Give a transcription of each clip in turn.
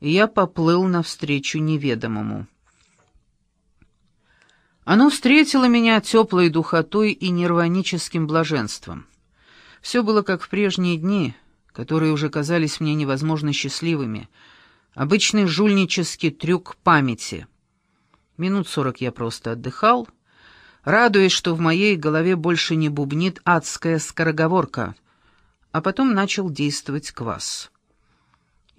и я поплыл навстречу неведомому. Оно встретило меня теплой духотой и нирваническим блаженством. Все было как в прежние дни, которые уже казались мне невозможно счастливыми. Обычный жульнический трюк памяти. Минут сорок я просто отдыхал, радуясь, что в моей голове больше не бубнит адская скороговорка, а потом начал действовать квас.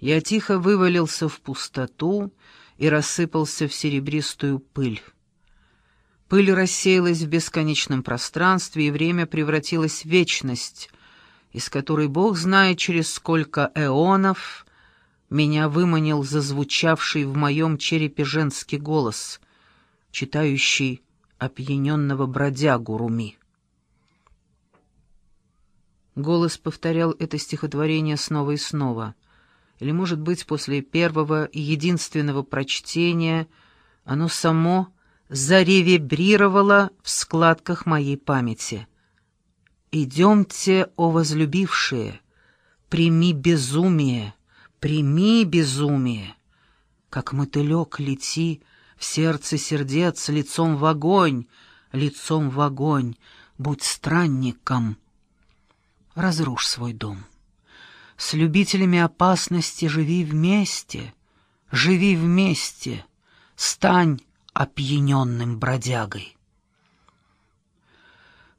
Я тихо вывалился в пустоту и рассыпался в серебристую пыль. Пыль рассеялась в бесконечном пространстве, и время превратилось в вечность, из которой Бог знает, через сколько эонов меня выманил зазвучавший в моем черепе женский голос, читающий опьяненного бродягу Руми. Голос повторял это стихотворение снова и снова. Или, может быть, после первого и единственного прочтения оно само заревибрировало в складках моей памяти. «Идемте, о возлюбившие, прими безумие, прими безумие, как мотылек лети в сердце сердец лицом в огонь, лицом в огонь, будь странником. Разрушь свой дом. С любителями опасности живи вместе, живи вместе, стань опьяненным бродягой.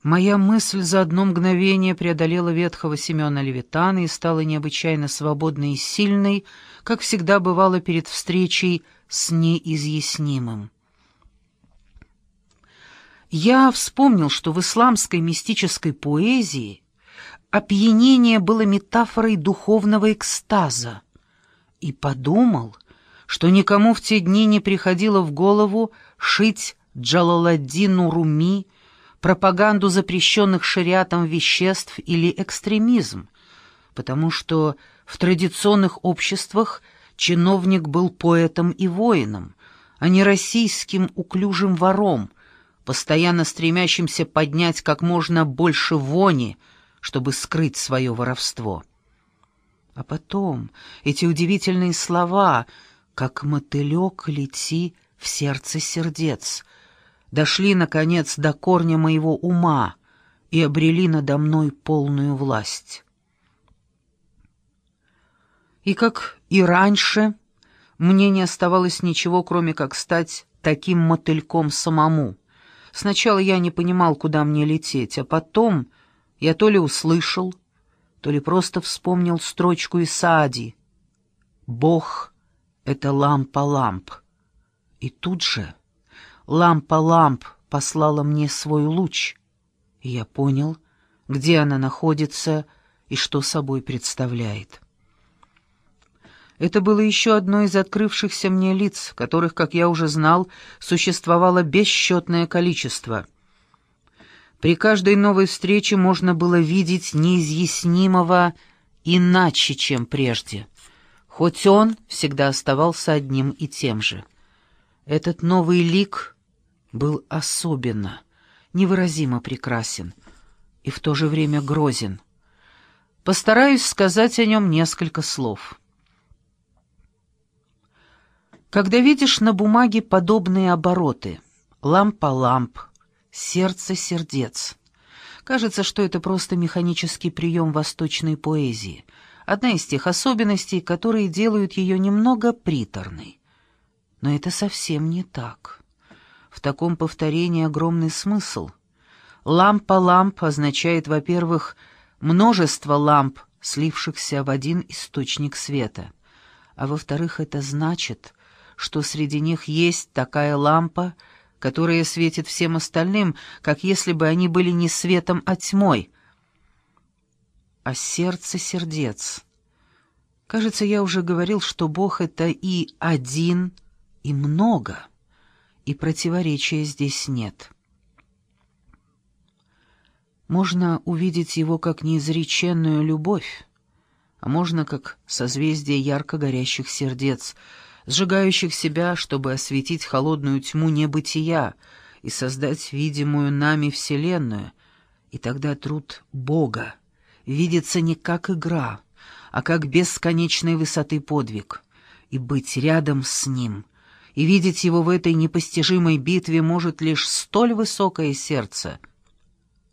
Моя мысль за одно мгновение преодолела ветхого Семена Левитана и стала необычайно свободной и сильной, как всегда бывало перед встречей с неизъяснимым. Я вспомнил, что в исламской мистической поэзии опьянение было метафорой духовного экстаза, и подумал, что никому в те дни не приходило в голову шить Джалаладдину Руми пропаганду запрещенных шариатом веществ или экстремизм, потому что в традиционных обществах чиновник был поэтом и воином, а не российским уклюжим вором, постоянно стремящимся поднять как можно больше вони, чтобы скрыть свое воровство. А потом эти удивительные слова «как мотылек лети в сердце сердец» дошли, наконец, до корня моего ума и обрели надо мной полную власть. И как и раньше, мне не оставалось ничего, кроме как стать таким мотыльком самому. Сначала я не понимал, куда мне лететь, а потом я то ли услышал, то ли просто вспомнил строчку из Саади «Бог — это лампа-ламп». И тут же лампа-ламп послала мне свой луч, и я понял, где она находится и что собой представляет. Это было еще одно из открывшихся мне лиц, которых, как я уже знал, существовало бесчетное количество. При каждой новой встрече можно было видеть неизъяснимого иначе, чем прежде, хоть он всегда оставался одним и тем же. Этот новый лик был особенно, невыразимо прекрасен и в то же время грозен. Постараюсь сказать о нем несколько слов. Когда видишь на бумаге подобные обороты, лампа-ламп, сердце-сердец, кажется, что это просто механический прием восточной поэзии, одна из тех особенностей, которые делают ее немного приторной. Но это совсем не так. В таком повторении огромный смысл. Лампа-ламп означает, во-первых, множество ламп, слившихся в один источник света, а во-вторых, это значит — что среди них есть такая лампа, которая светит всем остальным, как если бы они были не светом, а тьмой. А сердце сердец. Кажется, я уже говорил, что Бог — это и один, и много, и противоречия здесь нет. Можно увидеть его как неизреченную любовь, а можно как созвездие ярко горящих сердец — сжигающих себя, чтобы осветить холодную тьму небытия и создать видимую нами Вселенную, и тогда труд Бога видится не как игра, а как бесконечной высоты подвиг, и быть рядом с ним, и видеть его в этой непостижимой битве может лишь столь высокое сердце —